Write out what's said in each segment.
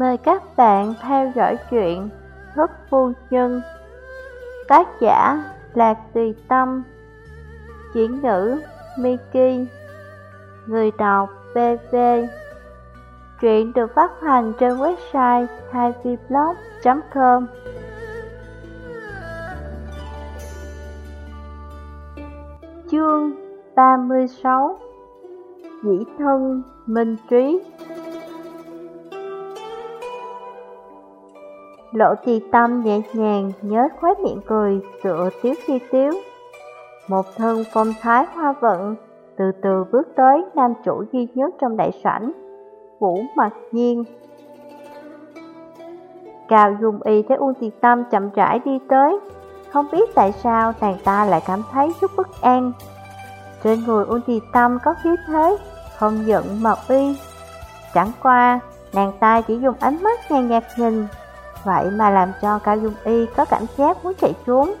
Mời các bạn theo dõi chuyện Thức Phu Nhân. Tác giả Lạc Tùy Tâm. Chuyển ngữ Miki. Người đọc BV Truyện được phát hành trên website 2vblog.com Chương 36 Dĩ thân Minh Trí. Lộ trì tâm nhẹ nhàng, nhớ khóe miệng cười, tựa tiếu khi tiếu. Một thân phong thái hoa vận, Từ từ bước tới nam chủ duy nhất trong đại sảnh, Vũ mặt nhiên. Cao Dung Y thấy Uông Tì Tâm chậm rãi đi tới, Không biết tại sao nàng ta lại cảm thấy chút bất an. Trên người Uông Tì Tâm có khí thế Không giận mà uy, Chẳng qua nàng ta chỉ dùng ánh mắt nhàn nhạt nhìn Vậy mà làm cho Cao Dung Y có cảm giác muốn chạy trốn.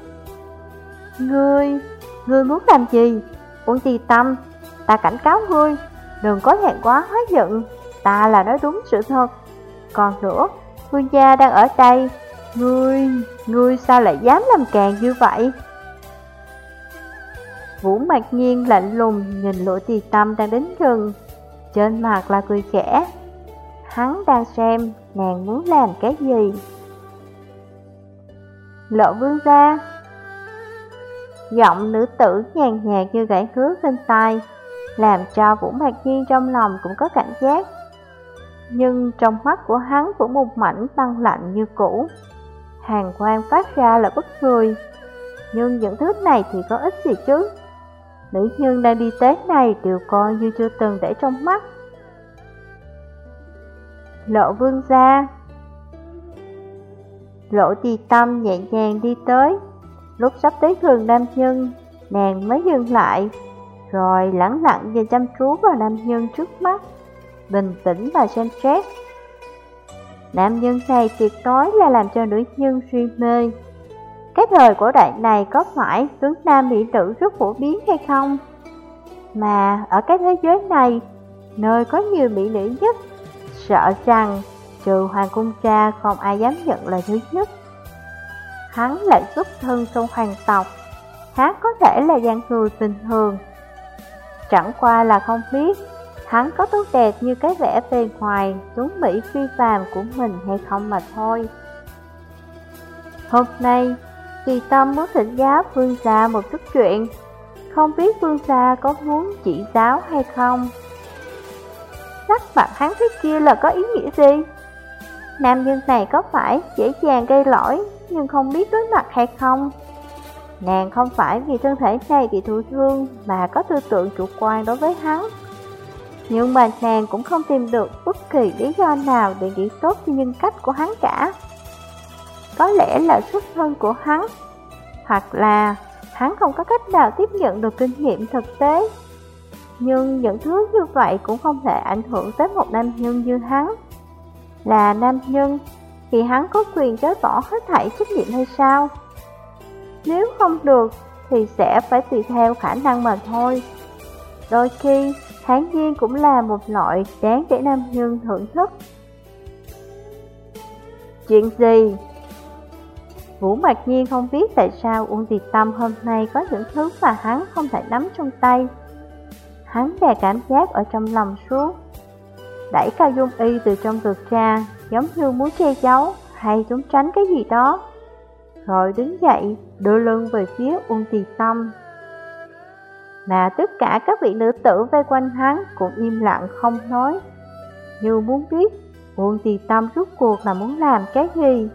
Ngươi, ngươi muốn làm gì? Uông Tì Tâm, ta cảnh cáo ngươi Đừng có hẹn quá hóa giận. Ta là nói đúng sự thật. Còn nữa, vương gia đang ở đây. Ngươi, ngươi sao lại dám làm càng như vậy? Vũ mạc nhiên lạnh lùng nhìn lỗ tì tâm đang đến gần. Trên mặt là cười khẽ. Hắn đang xem nàng muốn làm cái gì. Lộ vương ra, Giọng nữ tử nhàn nhạt như gãy cước lên tai Làm cho Vũ Mạc Nhiên trong lòng cũng có cảm giác. Nhưng trong mắt của hắn vẫn một mảnh băng lạnh như cũ. Hàng quang phát ra là bất người. Nhưng những thứ này thì có ích gì chứ? Nữ nhân đang đi tế này đều coi như chưa từng để trong mắt. Lộ vương gia. Lộ trì tâm nhẹ nhàng đi tới. Lúc sắp tới gần nam nhân, Nàng mới dừng lại, Rồi lẳng lặng và chăm chú vào nam nhân trước mắt, Bình tĩnh và xem xét. Nam nhân này tuyệt đối là làm cho nữ nhân suy mê. Cái thời cổ đại này có phải tướng nam mỹ nữ rất phổ biến hay không? Mà ở cái thế giới này, Nơi có nhiều mỹ nữ nhất Sợ rằng trừ hoàng cung cha không ai dám nhận là thứ nhất. Hắn lại xuất thân trong hoàng tộc, hắn có thể là gian người bình thường. Chẳng qua là không biết, hắn có tốt đẹp như cái vẻ bề ngoài tuấn mỹ phi phàm của mình hay không mà thôi. Hôm nay, Tùy Tâm muốn thỉnh giáo Vương Gia một chút chuyện, không biết Vương Gia có muốn chỉ giáo hay không. Sắc mặt hắn thế kia là có ý nghĩa gì? Nam nhân này có phải dễ dàng gây lỗi nhưng không biết đối mặt hay không? Nàng không phải vì thân thể này bị thụ thương mà có tư tưởng chủ quan đối với hắn. Nhưng mà nàng cũng không tìm được bất kỳ lý do nào để nghĩ tốt cho nhân cách của hắn cả. Có lẽ là xuất thân của hắn, hoặc là hắn không có cách nào tiếp nhận được kinh nghiệm thực tế. Nhưng những thứ như vậy cũng không thể ảnh hưởng tới một nam nhân như hắn là nam nhân thì hắn có quyền chối bỏ hết thảy trách nhiệm hay sao? Nếu không được thì sẽ phải tùy theo khả năng mà thôi. Đôi khi, tháng nhiên cũng là một loại đáng để nam nhân thưởng thức. Chuyện gì? Vũ Mạc Nhiên không biết tại sao Uông Tiệt Tâm hôm nay có những thứ mà hắn không thể nắm trong tay. Hắn đè cảm giác ở trong lòng xuống, đẩy Cao Dung Y từ trong cực ra, giống như muốn che giấu hay trốn tránh cái gì đó. Rồi đứng dậy, đưa lưng về phía Uông Tì Tâm. Mà tất cả các vị nữ tử vây quanh hắn cũng im lặng không nói, như muốn biết Uông Tì Tâm rút cuộc là muốn làm cái gì.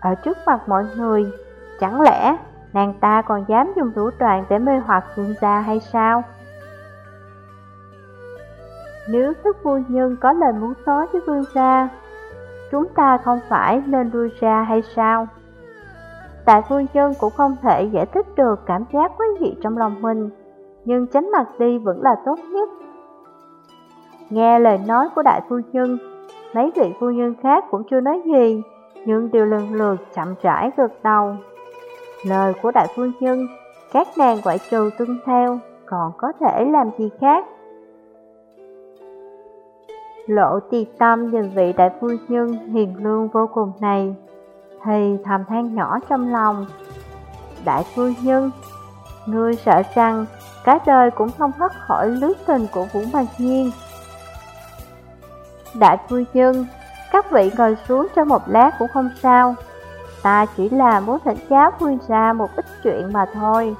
Ở trước mặt mọi người, chẳng lẽ nàng ta còn dám dùng thủ đoạn để mê hoặc vương gia hay sao? Nếu thức phu nhân có lời muốn nói với vương gia, chúng ta không phải nên lui ra hay sao? Tại phu nhân cũng không thể giải thích được cảm giác quý vị trong lòng mình, nhưng tránh mặt đi vẫn là tốt nhất. Nghe lời nói của đại phu nhân, mấy vị phu nhân khác cũng chưa nói gì, nhưng đều lần lượt chậm rãi gật đầu. Lời của đại phu nhân, các nàng ngoại trừ tuân theo, còn có thể làm gì khác? Lộ tì tâm nhìn vị đại phu nhân hiền lương vô cùng này, thì thầm than nhỏ trong lòng. Đại phu nhân, ngươi sợ rằng cả đời cũng không thoát khỏi lưới tình của Vũ Mạc Nhiên. Đại phu nhân, các vị ngồi xuống cho một lát cũng không sao. Ta chỉ là muốn thỉnh giáo khuyên ra một ít chuyện mà thôi.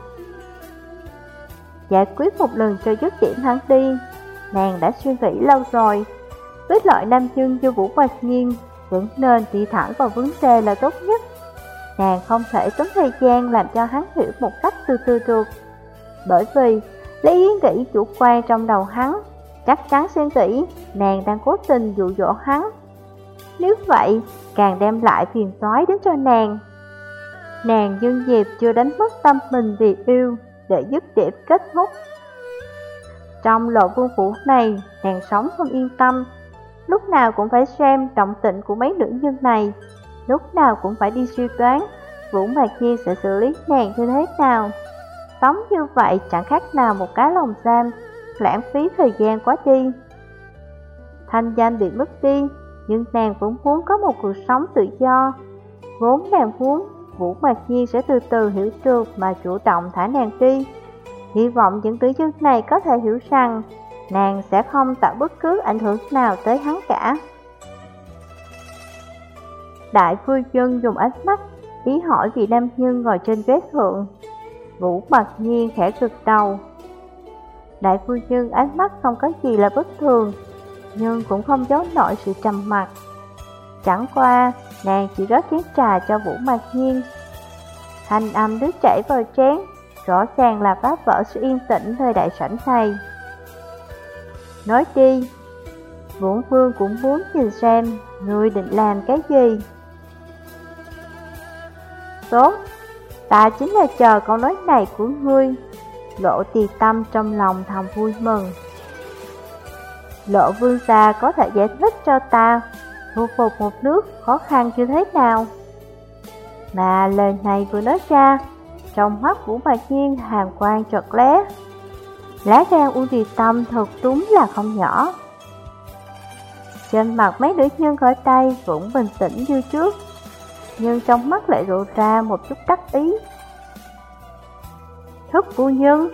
Giải quyết một lần cho dứt điểm hắn đi, nàng đã suy nghĩ lâu rồi. Với loại nam chân cho Vũ Mạc Nhiên, vẫn nên đi thẳng vào vấn đề là tốt nhất. Nàng không thể tốn thời gian làm cho hắn hiểu một cách từ từ được. Bởi vì, lấy ý nghĩ chủ quan trong đầu hắn, chắc chắn suy nghĩ nàng đang cố tình dụ dỗ hắn. Nếu vậy, càng đem lại phiền toái đến cho nàng. Nàng dương dịp chưa đánh mất tâm mình vì yêu, để dứt điểm kết thúc. Trong lộ vương phủ này, nàng sống không yên tâm, lúc nào cũng phải xem động tĩnh của mấy nữ nhân này, lúc nào cũng phải đi suy đoán Vũ Mạc Nhiên sẽ xử lý nàng như thế nào. Sống như vậy chẳng khác nào một cái lòng giam, lãng phí thời gian quá đi. Thanh danh bị mất đi, nhưng nàng vẫn muốn có một cuộc sống tự do. Vốn nàng muốn Vũ Mạc Nhiên sẽ từ từ hiểu được mà chủ động thả nàng đi. Hy vọng những tử dân này có thể hiểu rằng nàng sẽ không tạo bất cứ ảnh hưởng nào tới hắn cả. Đại phu nhân dùng ánh mắt ý hỏi vị nam nhân ngồi trên ghế thượng. Vũ Mạc Nhiên khẽ cực đầu. Đại phu nhân ánh mắt không có gì là bất thường, nhưng cũng không giấu nổi sự trầm mặc. Chẳng qua, nàng chỉ rót chén trà cho Vũ Mạc Nhiên. Thanh âm đứt chảy vào chén, rõ ràng là phá vỡ sự yên tĩnh nơi đại sảnh này. Nói đi, Vũ Vương cũng muốn nhìn xem người định làm cái gì. Tốt, ta chính là chờ câu nói này của ngươi. Lộ tì tâm trong lòng thầm vui mừng. Lộ vương gia có thể giải thích cho ta thu phục một nước khó khăn như thế nào. Mà lời này vừa nói ra, trong mắt của bà Nhiên hàm quang trật lé. Lá gan U Tùy Tâm thật đúng là không nhỏ. Trên mặt mấy nữ nhân ở tay vẫn bình tĩnh như trước, nhưng trong mắt lại lộ ra một chút đắc ý. Thức phu nhân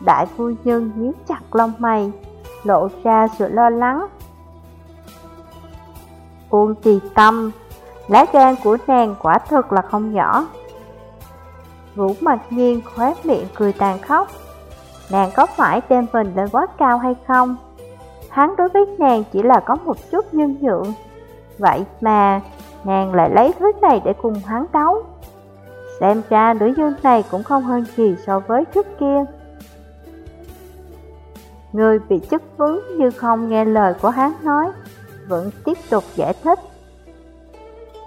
Đại phu nhân nhíu chặt lông mày, lộ ra sự lo lắng. Uông trì tâm, lá gan của nàng quả thực là không nhỏ. Vũ mặt nhiên khóe miệng cười tàn khóc. Nàng có phải đem mình lên quá cao hay không? Hắn đối với nàng chỉ là có một chút nhân nhượng. Vậy mà, nàng lại lấy thứ này để cùng hắn đấu. Xem ra nữ dương này cũng không hơn gì so với trước kia. Người bị chất vấn như không nghe lời của hắn nói, vẫn tiếp tục giải thích.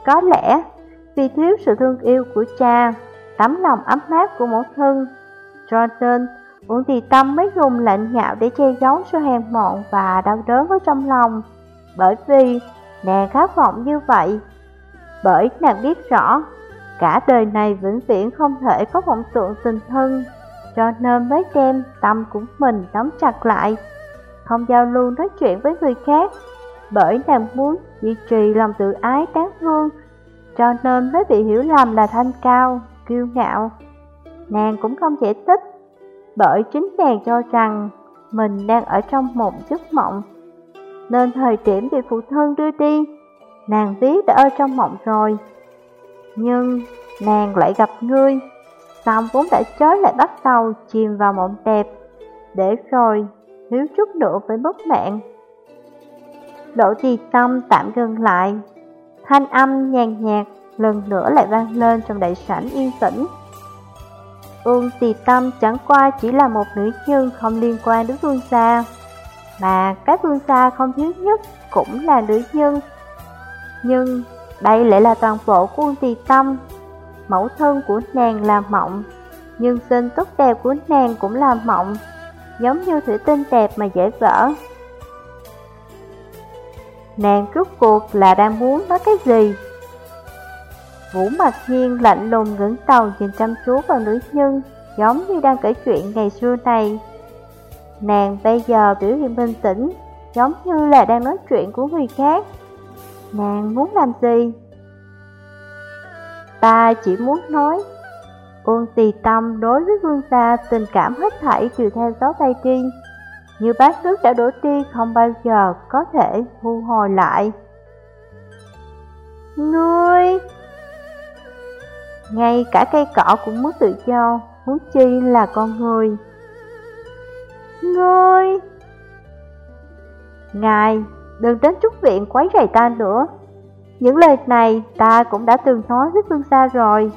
Có lẽ vì thiếu sự thương yêu của cha, tấm lòng ấm áp của mẫu thân, cho nên Uổng Tì Tâm mới dùng lạnh nhạo để che giấu sự hèn mọn và đau đớn ở trong lòng. Bởi vì nàng khát vọng như vậy, bởi nàng biết rõ cả đời này vĩnh viễn không thể có vọng tượng tình thân. Cho nên mới đem tâm của mình đóng chặt lại, không giao lưu nói chuyện với người khác, bởi nàng muốn duy trì lòng tự ái đáng thương, cho nên mới bị hiểu lầm là thanh cao, kiêu ngạo. Nàng cũng không giải thích, bởi chính nàng cho rằng mình đang ở trong một giấc mộng, nên thời điểm bị phụ thân đưa đi, nàng biết đã ở trong mộng rồi. Nhưng nàng lại gặp ngươi, Xong vốn đã chết lại bắt đầu chìm vào mộng đẹp, để rồi thiếu chút nữa với mất mạng. Đỗ trì tâm tạm ngừng lại, thanh âm nhàn nhạt lần nữa lại vang lên trong đại sảnh yên tĩnh. Ương tì tâm chẳng qua chỉ là một nữ nhân không liên quan đến vương gia, mà các vương gia không thiếu nhất cũng là nữ nhân. Nhưng đây lại là toàn bộ của Ương tì tâm mẫu thân của nàng là mộng, nhưng sinh tốt đẹp của nàng cũng là mộng, giống như thủy tinh đẹp mà dễ vỡ. Nàng rút cuộc là đang muốn nói cái gì? Vũ mặt nhiên lạnh lùng ngẩng đầu nhìn chăm chú vào nữ nhân, giống như đang kể chuyện ngày xưa này. Nàng bây giờ biểu hiện bình tĩnh, giống như là đang nói chuyện của người khác. Nàng muốn làm gì? Ta chỉ muốn nói, Uông tì tâm đối với vương gia tình cảm hết thảy đều theo gió tay đi, như bát nước đã đổ đi không bao giờ có thể thu hồi lại. Ngươi! Ngay cả cây cỏ cũng muốn tự do, huống chi là con người. Ngươi! Ngài, đừng đến trúc viện quấy rầy ta nữa. Những lời này ta cũng đã từng nói với vương gia rồi.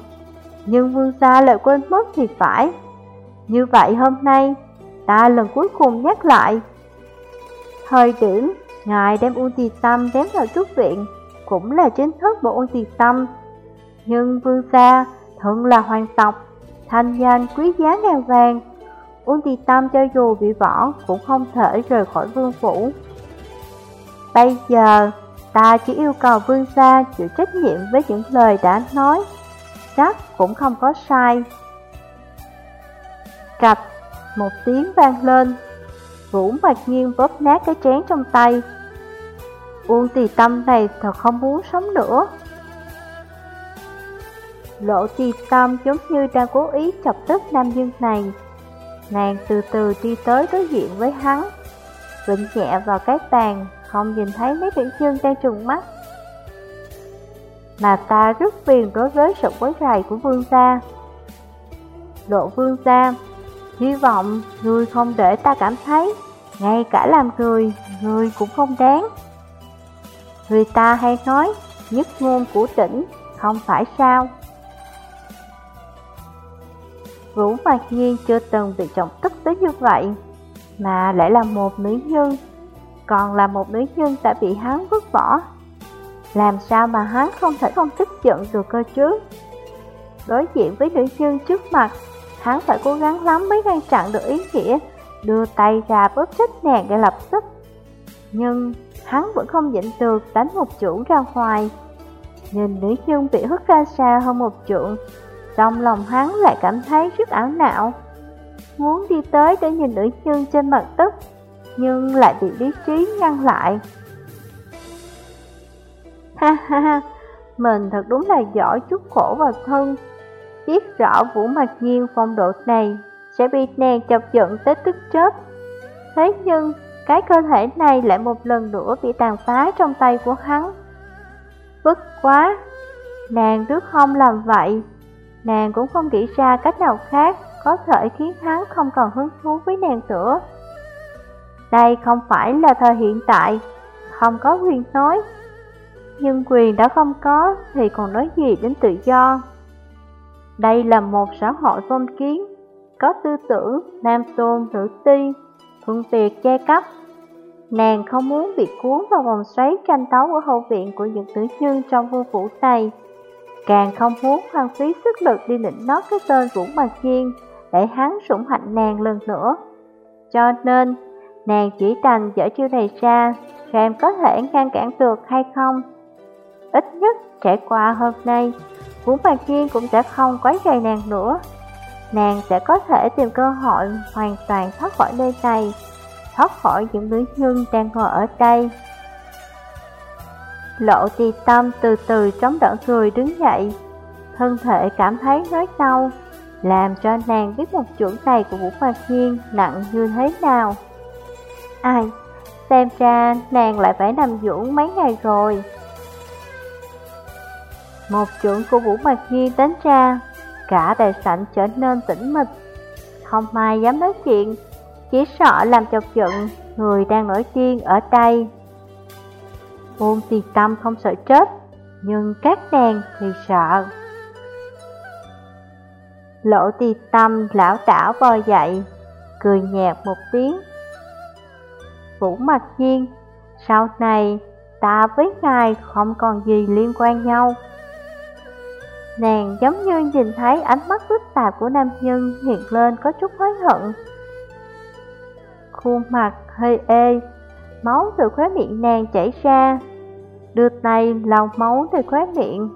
Nhưng vương gia lại quên mất thì phải. Như vậy hôm nay, ta lần cuối cùng nhắc lại. Thời điểm, ngài đem Uông Tì Tâm đến vào trúc viện, cũng là chính thức bộ Uông Tì Tâm. Nhưng vương gia thật là hoàng tộc, thanh danh quý giá ngàn vàng. Uông Tì Tâm cho dù bị bỏ cũng không thể rời khỏi vương phủ. Bây giờ, ta chỉ yêu cầu vương gia chịu trách nhiệm với những lời đã nói, chắc cũng không có sai. Cạch, một tiếng vang lên, Vũ mặc nhiên bóp nát cái chén trong tay. Uông tì tâm này thật không muốn sống nữa. Lộ tì tâm giống như đang cố ý chọc tức nam dương này. Nàng từ từ đi tới đối diện với hắn, vịnh nhẹ vào cái bàn không nhìn thấy mấy tiểu dương đang trừng mắt. Mà ta rất phiền đối với sự quấy rầy của vương gia. lộ vương gia, hy vọng người không để ta cảm thấy, ngay cả làm người, người cũng không đáng. Người ta hay nói, nhất ngôn của tỉnh, không phải sao. Vũ Mạc Nhiên chưa từng bị trọng tức tới như vậy, mà lại là một nữ nhân còn là một nữ nhân đã bị hắn vứt bỏ. Làm sao mà hắn không thể không tức giận được cơ chứ? Đối diện với nữ nhân trước mặt, hắn phải cố gắng lắm mới ngăn chặn được ý nghĩa, đưa tay ra bóp chết nàng để lập tức. Nhưng hắn vẫn không nhịn được đánh một chủ ra ngoài. Nhìn nữ nhân bị hất ra xa hơn một trượng, trong lòng hắn lại cảm thấy rất ảo não. Muốn đi tới để nhìn nữ nhân trên mặt tức, nhưng lại bị lý trí ngăn lại. Ha ha ha, mình thật đúng là giỏi chút khổ vào thân. Biết rõ Vũ Mạc Nhiên phong độ này sẽ bị nàng chọc giận tới tức chết. Thế nhưng, cái cơ thể này lại một lần nữa bị tàn phá trong tay của hắn. Vất quá, nàng trước không làm vậy, nàng cũng không nghĩ ra cách nào khác có thể khiến hắn không còn hứng thú với nàng nữa. Đây không phải là thời hiện tại, không có quyền nói. Nhưng quyền đã không có thì còn nói gì đến tự do. Đây là một xã hội phong kiến, có tư tưởng nam tôn nữ ti, thuận tiệt che cấp. Nàng không muốn bị cuốn vào vòng xoáy tranh đấu ở hậu viện của những tử nhân trong vương phủ này. Càng không muốn hoang phí sức lực đi nịnh nót cái tên Vũ Mạc Nhiên để hắn sủng hạnh nàng lần nữa. Cho nên, Nàng chỉ đành dở chiêu này ra, xem có thể ngăn cản được hay không. Ít nhất trải qua hôm nay, Vũ Mạc Nhiên cũng sẽ không quấy rầy nàng nữa. Nàng sẽ có thể tìm cơ hội hoàn toàn thoát khỏi nơi này, thoát khỏi những nữ nhân đang ngồi ở đây. Lộ tì tâm từ từ chống đỡ người đứng dậy, thân thể cảm thấy nói đau, làm cho nàng biết một chuẩn này của Vũ Mạc Nhiên nặng như thế nào. Ai, xem ra nàng lại phải nằm dưỡng mấy ngày rồi. Một trưởng của Vũ Mạc Nhi đánh ra, cả đại sảnh trở nên tĩnh mịch. Không ai dám nói chuyện, chỉ sợ làm chọc giận người đang nổi tiên ở đây. Ôn tiền tâm không sợ chết, nhưng các nàng thì sợ. Lỗ tiền tâm lão đảo bò dậy, cười nhạt một tiếng. Vũ mặt Nhiên, sau này ta với ngài không còn gì liên quan nhau. Nàng giống như nhìn thấy ánh mắt phức tạp của nam nhân hiện lên có chút hối hận. Khuôn mặt hơi ê, máu từ khóe miệng nàng chảy ra, đưa tay lau máu từ khóe miệng.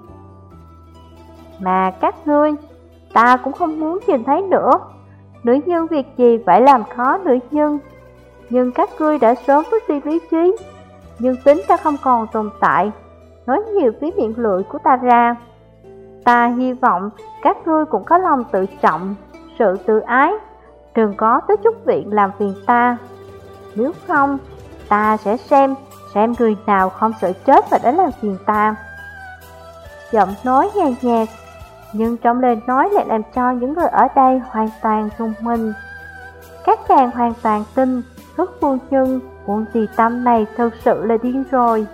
Mà các ngươi, ta cũng không muốn nhìn thấy nữa. Nữ nhân việc gì phải làm khó nữ nhân? Nhưng các ngươi đã sớm mất suy lý trí. Nhưng tính đã không còn tồn tại. Nói nhiều phía miệng lưỡi của ta ra. Ta hy vọng các ngươi cũng có lòng tự trọng Sự tự ái. Đừng có tới chút viện làm phiền ta. Nếu không Ta sẽ xem Xem người nào không sợ chết và đến làm phiền ta Giọng nói nhàn nhạt Nhưng trong lời nói lại làm cho những người ở đây hoàn toàn rung mình. Các chàng hoàn toàn tin, Thức phu nhân, Quân tì tâm này thực sự là điên rồi